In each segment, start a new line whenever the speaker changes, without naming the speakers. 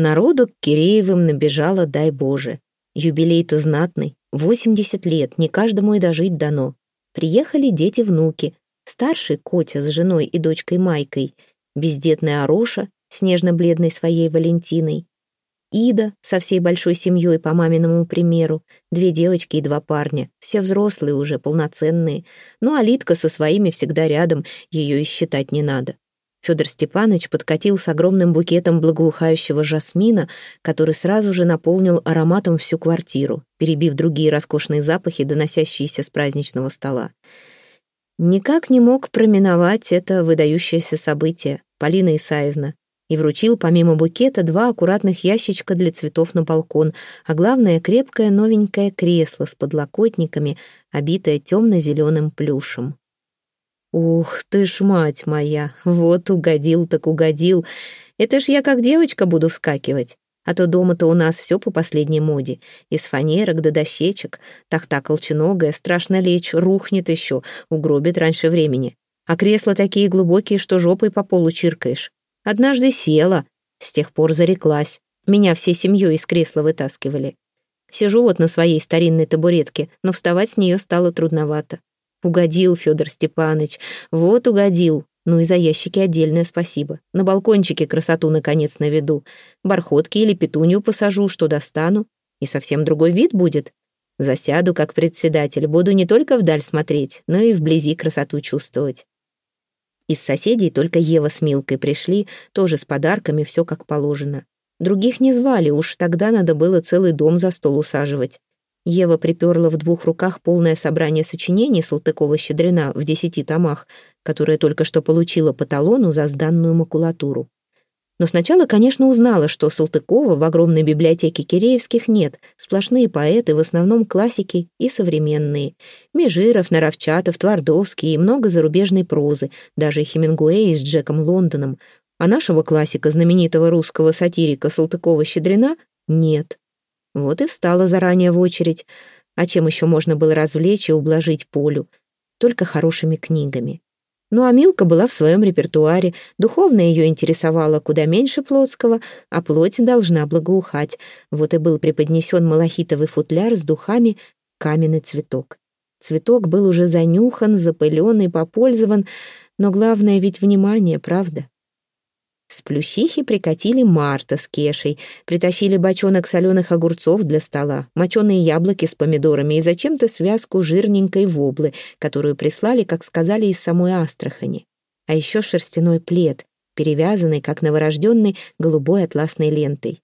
Народу к Киреевым набежало, дай Боже. Юбилей-то знатный, 80 лет, не каждому и дожить дано. Приехали дети-внуки, старший Котя с женой и дочкой Майкой, бездетная Ароша нежно-бледной своей Валентиной, Ида со всей большой семьей по маминому примеру, две девочки и два парня, все взрослые уже, полноценные, ну а Литка со своими всегда рядом, ее и считать не надо. Федор Степанович подкатил с огромным букетом благоухающего жасмина, который сразу же наполнил ароматом всю квартиру, перебив другие роскошные запахи, доносящиеся с праздничного стола. Никак не мог проминовать это выдающееся событие Полина Исаевна, и вручил помимо букета два аккуратных ящичка для цветов на балкон, а главное — крепкое новенькое кресло с подлокотниками, обитое темно-зеленым плюшем. «Ух ты ж, мать моя, вот угодил так угодил. Это ж я как девочка буду вскакивать. А то дома-то у нас все по последней моде. Из фанерок до дощечек. Так-так, колченогая, страшно лечь, рухнет еще, угробит раньше времени. А кресла такие глубокие, что жопой по полу чиркаешь. Однажды села, с тех пор зареклась. Меня всей семьей из кресла вытаскивали. Сижу вот на своей старинной табуретке, но вставать с нее стало трудновато. Угодил Федор Степанович, вот угодил. Ну и за ящики отдельное спасибо. На балкончике красоту наконец наведу. Бархотки или петунью посажу, что достану. И совсем другой вид будет. Засяду как председатель, буду не только вдаль смотреть, но и вблизи красоту чувствовать. Из соседей только Ева с Милкой пришли, тоже с подарками, все как положено. Других не звали, уж тогда надо было целый дом за стол усаживать. Ева приперла в двух руках полное собрание сочинений Салтыкова-Щедрина в десяти томах, которое только что получила по талону за сданную макулатуру. Но сначала, конечно, узнала, что Салтыкова в огромной библиотеке Киреевских нет, сплошные поэты, в основном классики и современные. Межиров, Наровчатов, Твардовский и много зарубежной прозы, даже Хемингуэй с Джеком Лондоном. А нашего классика, знаменитого русского сатирика Салтыкова-Щедрина, нет. Вот и встала заранее в очередь. А чем еще можно было развлечь и ублажить Полю? Только хорошими книгами. Ну а Милка была в своем репертуаре, духовно ее интересовало куда меньше плотского, а плоть должна благоухать. Вот и был преподнесен малахитовый футляр с духами «Каменный цветок». Цветок был уже занюхан, запылен и попользован, но главное ведь внимание, правда? С плющихи прикатили Марта с Кешей, притащили бочонок соленых огурцов для стола, моченые яблоки с помидорами и зачем-то связку жирненькой воблы, которую прислали, как сказали, из самой Астрахани. А еще шерстяной плед, перевязанный, как новорожденный, голубой атласной лентой.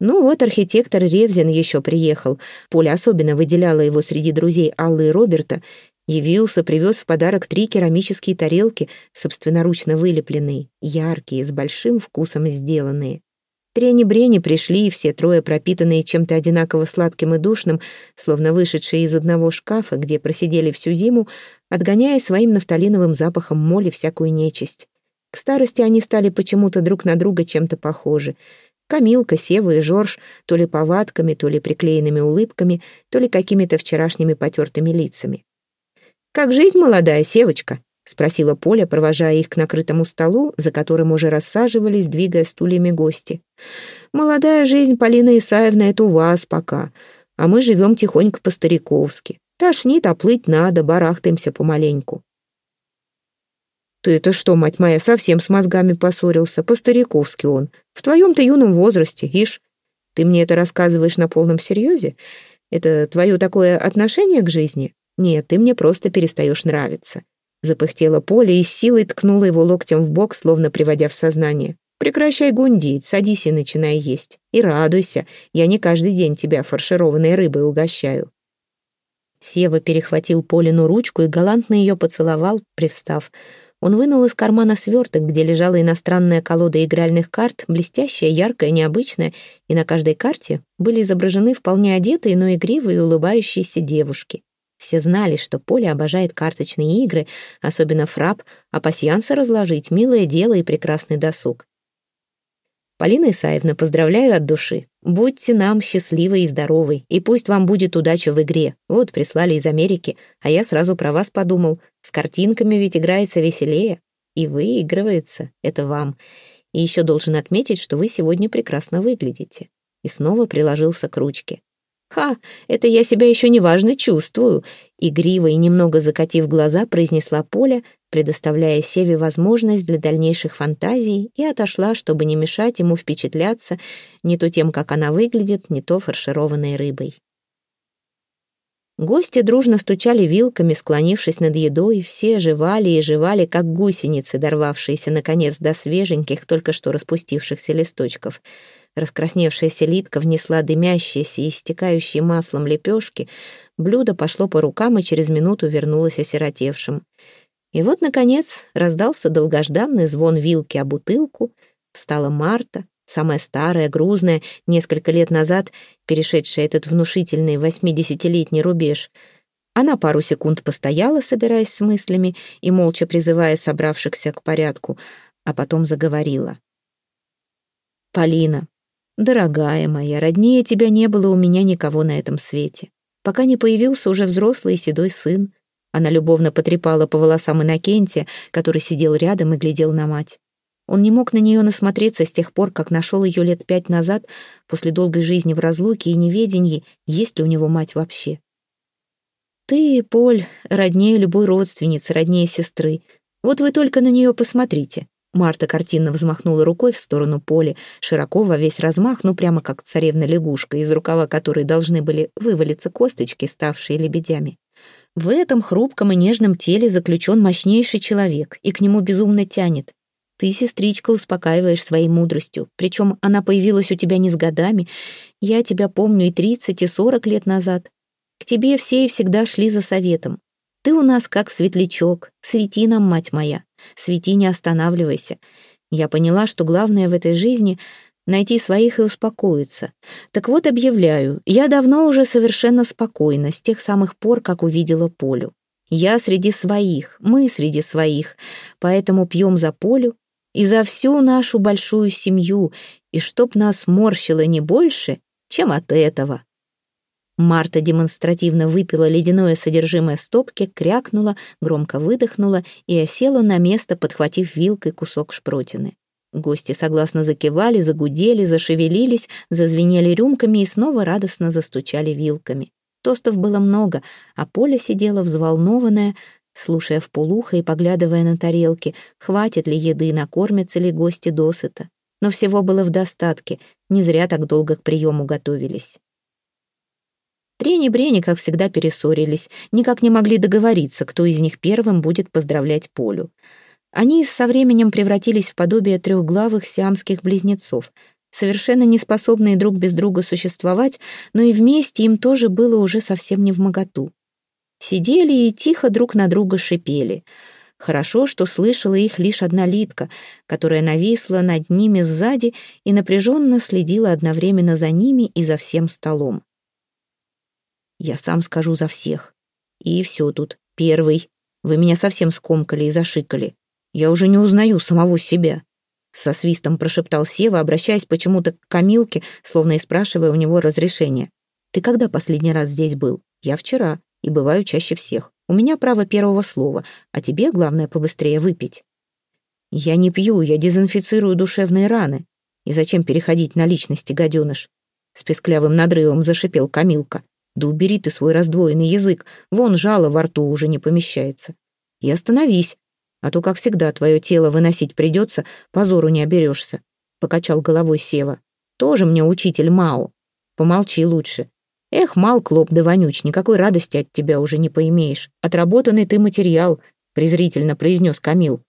Ну вот архитектор Ревзин еще приехал. Поля особенно выделяла его среди друзей Аллы и Роберта Явился, привез в подарок три керамические тарелки, собственноручно вылепленные, яркие, с большим вкусом сделанные. Трени-брени пришли, и все трое пропитанные чем-то одинаково сладким и душным, словно вышедшие из одного шкафа, где просидели всю зиму, отгоняя своим нафталиновым запахом моли всякую нечисть. К старости они стали почему-то друг на друга чем-то похожи. Камилка, Сева и Жорж то ли повадками, то ли приклеенными улыбками, то ли какими-то вчерашними потертыми лицами. «Как жизнь молодая, Севочка?» — спросила Поля, провожая их к накрытому столу, за которым уже рассаживались, двигая стульями гости. «Молодая жизнь, Полина Исаевна, это у вас пока, а мы живем тихонько по-стариковски. Тошнит, а плыть надо, барахтаемся помаленьку». «Ты это что, мать моя, совсем с мозгами поссорился? По-стариковски он. В твоем-то юном возрасте, ишь. Ты мне это рассказываешь на полном серьезе? Это твое такое отношение к жизни?» «Нет, ты мне просто перестаешь нравиться». Запыхтела Поля и силой ткнула его локтем в бок, словно приводя в сознание. «Прекращай гундить, садись и начинай есть. И радуйся, я не каждый день тебя фаршированной рыбой угощаю». Сева перехватил Полину ручку и галантно ее поцеловал, привстав. Он вынул из кармана сверток, где лежала иностранная колода игральных карт, блестящая, яркая, необычная, и на каждой карте были изображены вполне одетые, но игривые и улыбающиеся девушки. Все знали, что Поля обожает карточные игры, особенно фрап, а пасьянса разложить — милое дело и прекрасный досуг. Полина Исаевна, поздравляю от души. Будьте нам счастливы и здоровы, и пусть вам будет удача в игре. Вот прислали из Америки, а я сразу про вас подумал. С картинками ведь играется веселее. И выигрывается. Это вам. И еще должен отметить, что вы сегодня прекрасно выглядите». И снова приложился к ручке. «Ха, это я себя еще неважно чувствую», игриво и немного закатив глаза, произнесла Поля, предоставляя Севе возможность для дальнейших фантазий, и отошла, чтобы не мешать ему впечатляться не то тем, как она выглядит, не то фаршированной рыбой. Гости дружно стучали вилками, склонившись над едой, все жевали и жевали, как гусеницы, дорвавшиеся, наконец, до свеженьких, только что распустившихся листочков — Раскрасневшаяся Литка внесла дымящиеся и истекающие маслом лепешки. Блюдо пошло по рукам и через минуту вернулось осиротевшим. И вот, наконец, раздался долгожданный звон вилки о бутылку. Встала Марта, самая старая, грузная, несколько лет назад перешедшая этот внушительный восьмидесятилетний рубеж. Она пару секунд постояла, собираясь с мыслями и молча призывая собравшихся к порядку, а потом заговорила. «Полина, «Дорогая моя, роднее тебя не было у меня никого на этом свете. Пока не появился уже взрослый и седой сын». Она любовно потрепала по волосам Иннокентия, который сидел рядом и глядел на мать. Он не мог на нее насмотреться с тех пор, как нашел ее лет пять назад, после долгой жизни в разлуке и неведении, есть ли у него мать вообще. «Ты, Поль, роднее любой родственницы, роднее сестры. Вот вы только на нее посмотрите. Марта картинно взмахнула рукой в сторону поля, широко во весь размах, ну прямо как царевна-лягушка, из рукава которой должны были вывалиться косточки, ставшие лебедями. В этом хрупком и нежном теле заключен мощнейший человек, и к нему безумно тянет. Ты, сестричка, успокаиваешь своей мудростью, причем она появилась у тебя не с годами. Я тебя помню и тридцать, и сорок лет назад. К тебе все и всегда шли за советом. Ты у нас как светлячок, свети нам, мать моя. Свети, не останавливайся. Я поняла, что главное в этой жизни — найти своих и успокоиться. Так вот, объявляю, я давно уже совершенно спокойна, с тех самых пор, как увидела Полю. Я среди своих, мы среди своих, поэтому пьем за Полю и за всю нашу большую семью, и чтоб нас морщило не больше, чем от этого. Марта демонстративно выпила ледяное содержимое стопки, крякнула, громко выдохнула и осела на место, подхватив вилкой кусок шпротины. Гости согласно закивали, загудели, зашевелились, зазвенели рюмками и снова радостно застучали вилками. Тостов было много, а Поля сидела взволнованная, слушая в полухо и поглядывая на тарелки, хватит ли еды, накормятся ли гости досыта. Но всего было в достатке, не зря так долго к приему готовились. Трени-брени, как всегда, перессорились, никак не могли договориться, кто из них первым будет поздравлять Полю. Они со временем превратились в подобие трехглавых сиамских близнецов, совершенно не способные друг без друга существовать, но и вместе им тоже было уже совсем не в моготу. Сидели и тихо друг на друга шипели. Хорошо, что слышала их лишь одна Литка, которая нависла над ними сзади и напряженно следила одновременно за ними и за всем столом. Я сам скажу за всех. И все тут. Первый. Вы меня совсем скомкали и зашикали. Я уже не узнаю самого себя. Со свистом прошептал Сева, обращаясь почему-то к Камилке, словно и спрашивая у него разрешения. «Ты когда последний раз здесь был?» «Я вчера, и бываю чаще всех. У меня право первого слова, а тебе главное побыстрее выпить». «Я не пью, я дезинфицирую душевные раны. И зачем переходить на личности, гаденыш?» С песклявым надрывом зашипел Камилка. Да убери ты свой раздвоенный язык, вон жало во рту уже не помещается. И остановись, а то, как всегда, твое тело выносить придется, позору не оберешься», — покачал головой Сева. «Тоже мне учитель Мао. Помолчи лучше. Эх, мал, клоп да вонюч, никакой радости от тебя уже не поимеешь. Отработанный ты материал», — презрительно произнес Камил.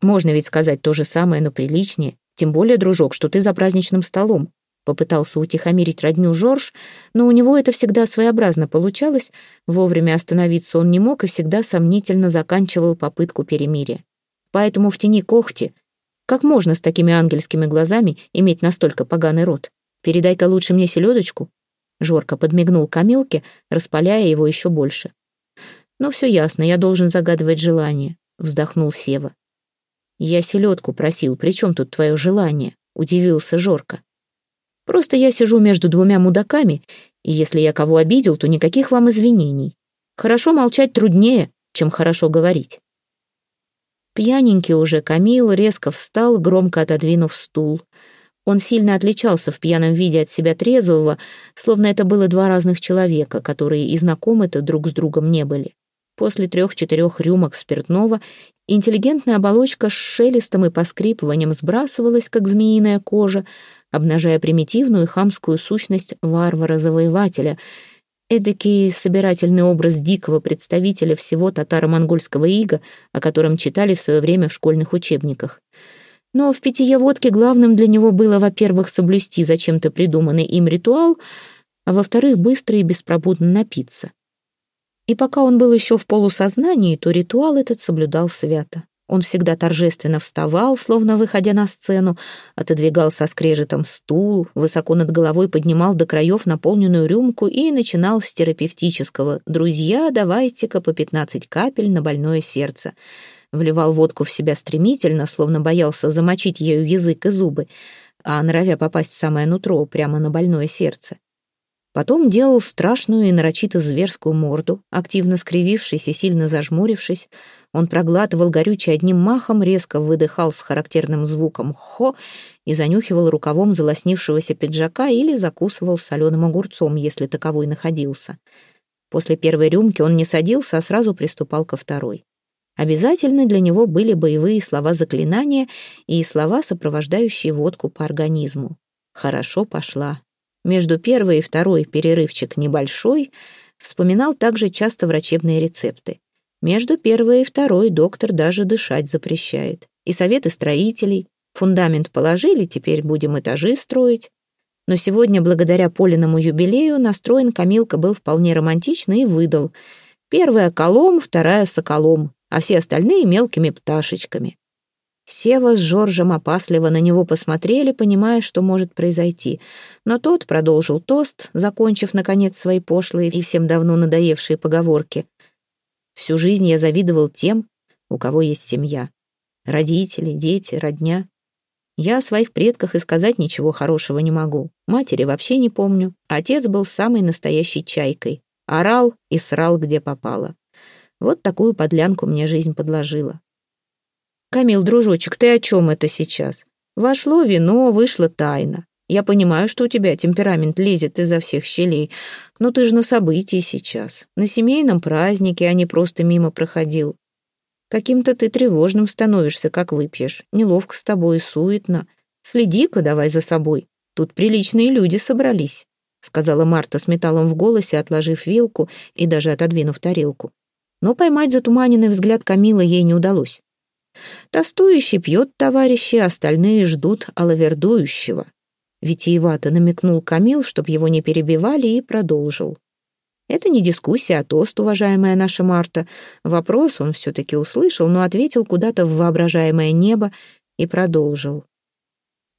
«Можно ведь сказать то же самое, но приличнее. Тем более, дружок, что ты за праздничным столом. Попытался утихомирить родню Жорж, но у него это всегда своеобразно получалось, вовремя остановиться он не мог и всегда сомнительно заканчивал попытку перемирия. Поэтому в тени когти. Как можно с такими ангельскими глазами иметь настолько поганый рот? Передай-ка лучше мне селедочку. Жорка подмигнул Камилке, распаляя его еще больше. «Ну, все ясно, я должен загадывать желание», — вздохнул Сева. «Я селедку просил, при чем тут твое желание?» — удивился Жорка. Просто я сижу между двумя мудаками, и если я кого обидел, то никаких вам извинений. Хорошо молчать труднее, чем хорошо говорить. Пьяненький уже Камил резко встал, громко отодвинув стул. Он сильно отличался в пьяном виде от себя трезвого, словно это было два разных человека, которые и знакомы-то друг с другом не были. После трех-четырех рюмок спиртного интеллигентная оболочка с шелестом и поскрипыванием сбрасывалась, как змеиная кожа, обнажая примитивную хамскую сущность варвара-завоевателя, эдакий собирательный образ дикого представителя всего татаро-монгольского ига, о котором читали в свое время в школьных учебниках. Но в питье водки главным для него было, во-первых, соблюсти зачем-то придуманный им ритуал, а во-вторых, быстро и беспробудно напиться. И пока он был еще в полусознании, то ритуал этот соблюдал свято. Он всегда торжественно вставал, словно выходя на сцену, отодвигал со скрежетом стул, высоко над головой поднимал до краев наполненную рюмку и начинал с терапевтического «Друзья, давайте-ка по пятнадцать капель на больное сердце». Вливал водку в себя стремительно, словно боялся замочить ею язык и зубы, а норовя попасть в самое нутро, прямо на больное сердце. Потом делал страшную и нарочито зверскую морду, активно скривившись и сильно зажмурившись. Он проглатывал горючее одним махом, резко выдыхал с характерным звуком «хо» и занюхивал рукавом залоснившегося пиджака или закусывал соленым огурцом, если таковой находился. После первой рюмки он не садился, а сразу приступал ко второй. Обязательно для него были боевые слова заклинания и слова, сопровождающие водку по организму. «Хорошо пошла, между первой и второй перерывчик небольшой, вспоминал также часто врачебные рецепты. Между первой и второй доктор даже дышать запрещает. И советы строителей. Фундамент положили, теперь будем этажи строить. Но сегодня, благодаря Полиному юбилею, настроен Камилка был вполне романтичный и выдал. Первая колом, вторая соколом, а все остальные мелкими пташечками. Сева с Жоржем опасливо на него посмотрели, понимая, что может произойти. Но тот продолжил тост, закончив, наконец, свои пошлые и всем давно надоевшие поговорки. «Всю жизнь я завидовал тем, у кого есть семья. Родители, дети, родня. Я о своих предках и сказать ничего хорошего не могу. Матери вообще не помню. Отец был самой настоящей чайкой. Орал и срал, где попало. Вот такую подлянку мне жизнь подложила. «Камил, дружочек, ты о чем это сейчас? Вошло вино, вышла тайна. Я понимаю, что у тебя темперамент лезет изо всех щелей, но ты же на событии сейчас, на семейном празднике, а не просто мимо проходил. Каким-то ты тревожным становишься, как выпьешь. Неловко с тобой, суетно. Следи-ка давай за собой. Тут приличные люди собрались», — сказала Марта с металлом в голосе, отложив вилку и даже отодвинув тарелку. Но поймать затуманенный взгляд Камила ей не удалось. Тостующий пьет товарищи, остальные ждут алавердующего. Витиевато намекнул Камил, чтоб его не перебивали, и продолжил. Это не дискуссия, а тост, уважаемая наша Марта. Вопрос он все-таки услышал, но ответил куда-то в воображаемое небо и продолжил.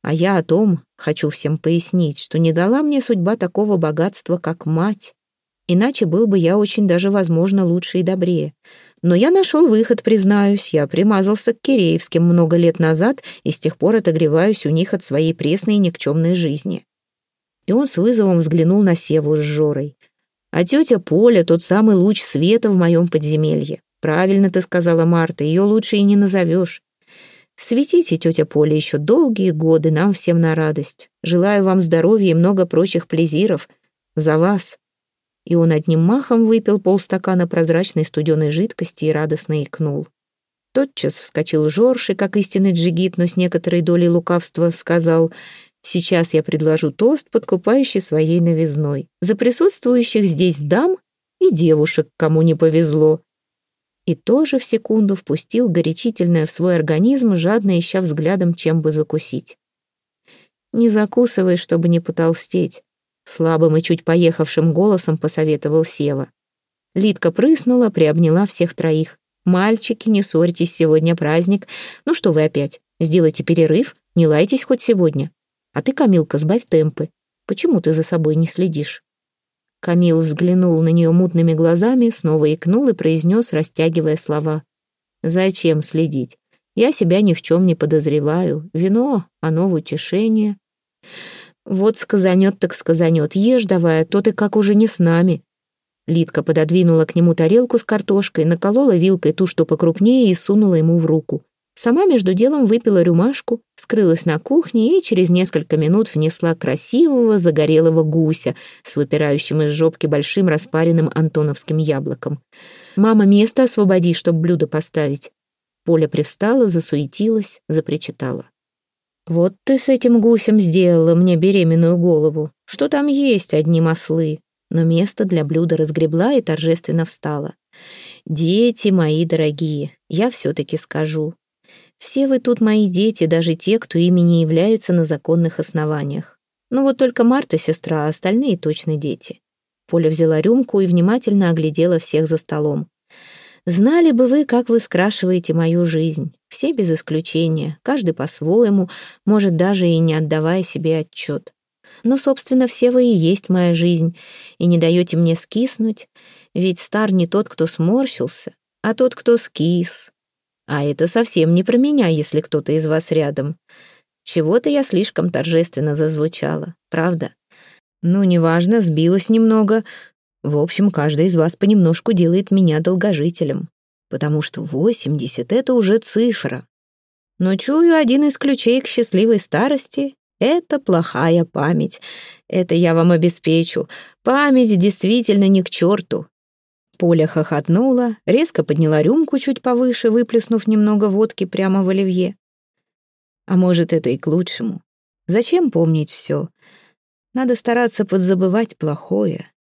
А я о том хочу всем пояснить, что не дала мне судьба такого богатства, как мать. Иначе был бы я очень даже, возможно, лучше и добрее. Но я нашел выход, признаюсь. Я примазался к Киреевским много лет назад и с тех пор отогреваюсь у них от своей пресной и никчемной жизни. И он с вызовом взглянул на Севу с Жорой. А тетя Поля — тот самый луч света в моем подземелье. Правильно ты сказала, Марта, ее лучше и не назовешь. Светите, тетя Поля, еще долгие годы, нам всем на радость. Желаю вам здоровья и много прочих плезиров. За вас, и он одним махом выпил полстакана прозрачной студеной жидкости и радостно икнул. Тотчас вскочил Жорж и, как истинный джигит, но с некоторой долей лукавства, сказал «Сейчас я предложу тост, подкупающий своей новизной. За присутствующих здесь дам и девушек, кому не повезло». И тоже в секунду впустил горячительное в свой организм, жадно ища взглядом, чем бы закусить. «Не закусывай, чтобы не потолстеть», Слабым и чуть поехавшим голосом посоветовал Сева. Лидка прыснула, приобняла всех троих. «Мальчики, не ссорьтесь, сегодня праздник. Ну что вы опять? Сделайте перерыв, не лайтесь хоть сегодня. А ты, Камилка, сбавь темпы. Почему ты за собой не следишь?» Камил взглянул на нее мутными глазами, снова икнул и произнес, растягивая слова. «Зачем следить? Я себя ни в чем не подозреваю. Вино, оно в утешение». Вот сказанет так сказанет, ешь давай, а то ты как уже не с нами. Лидка пододвинула к нему тарелку с картошкой, наколола вилкой ту, что покрупнее, и сунула ему в руку. Сама между делом выпила рюмашку, скрылась на кухне и через несколько минут внесла красивого загорелого гуся с выпирающим из жопки большим распаренным антоновским яблоком. «Мама, место освободи, чтоб блюдо поставить». Поля привстала, засуетилась, запричитала. «Вот ты с этим гусем сделала мне беременную голову. Что там есть, одни маслы?» Но место для блюда разгребла и торжественно встала. «Дети мои дорогие, я все-таки скажу. Все вы тут мои дети, даже те, кто ими не является на законных основаниях. Ну вот только Марта сестра, а остальные точно дети». Поля взяла рюмку и внимательно оглядела всех за столом. Знали бы вы, как вы скрашиваете мою жизнь. Все без исключения, каждый по-своему, может, даже и не отдавая себе отчет. Но, собственно, все вы и есть моя жизнь, и не даете мне скиснуть, ведь стар не тот, кто сморщился, а тот, кто скис. А это совсем не про меня, если кто-то из вас рядом. Чего-то я слишком торжественно зазвучала, правда? Ну, неважно, сбилась немного, в общем, каждый из вас понемножку делает меня долгожителем, потому что 80 — это уже цифра. Но чую, один из ключей к счастливой старости — это плохая память. Это я вам обеспечу. Память действительно не к черту. Поля хохотнула, резко подняла рюмку чуть повыше, выплеснув немного водки прямо в оливье. А может, это и к лучшему. Зачем помнить все? Надо стараться подзабывать плохое.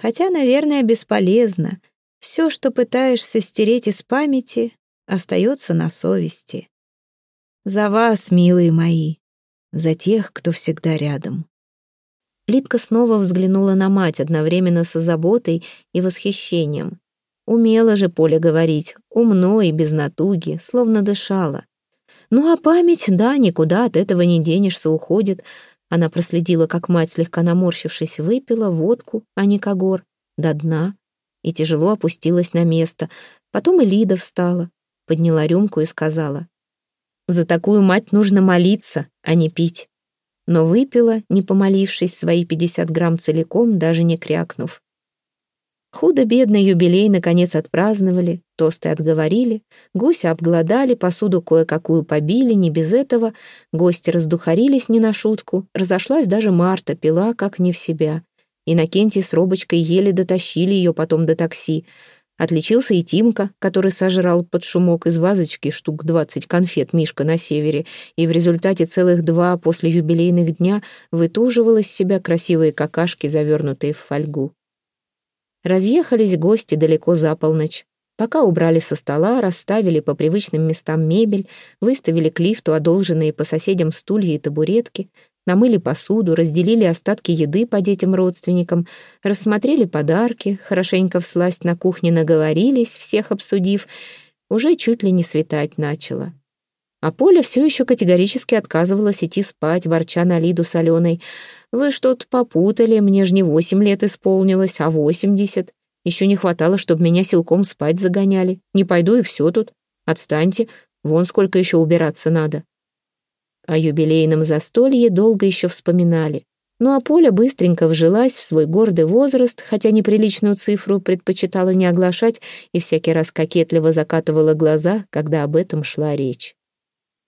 Хотя, наверное, бесполезно. Все, что пытаешься стереть из памяти, остается на совести. За вас, милые мои, за тех, кто всегда рядом. Лидка снова взглянула на мать одновременно со заботой и восхищением. Умела же Поля говорить, умно и без натуги, словно дышала. Ну а память, да, никуда от этого не денешься, уходит, она проследила, как мать, слегка наморщившись, выпила водку, а не когор, до дна, и тяжело опустилась на место. Потом и Лида встала, подняла рюмку и сказала, «За такую мать нужно молиться, а не пить». Но выпила, не помолившись, свои пятьдесят грамм целиком, даже не крякнув. Худо-бедно юбилей наконец отпраздновали, тосты отговорили, гуся обглодали, посуду кое-какую побили, не без этого, гости раздухарились не на шутку, разошлась даже Марта, пила как не в себя. Иннокентий с Робочкой еле дотащили ее потом до такси. Отличился и Тимка, который сожрал под шумок из вазочки штук двадцать конфет Мишка на севере, и в результате целых два после юбилейных дня вытуживал из себя красивые какашки, завернутые в фольгу. Разъехались гости далеко за полночь. Пока убрали со стола, расставили по привычным местам мебель, выставили к лифту одолженные по соседям стулья и табуретки, намыли посуду, разделили остатки еды по детям-родственникам, рассмотрели подарки, хорошенько всласть на кухне наговорились, всех обсудив, уже чуть ли не светать начало. А Поля все еще категорически отказывалась идти спать, ворча на Лиду с Аленой. «Вы что-то попутали, мне же не восемь лет исполнилось, а восемьдесят. Еще не хватало, чтобы меня силком спать загоняли. Не пойду и все тут. Отстаньте, вон сколько еще убираться надо». О юбилейном застолье долго еще вспоминали. Ну а Поля быстренько вжилась в свой гордый возраст, хотя неприличную цифру предпочитала не оглашать и всякий раз кокетливо закатывала глаза, когда об этом шла речь.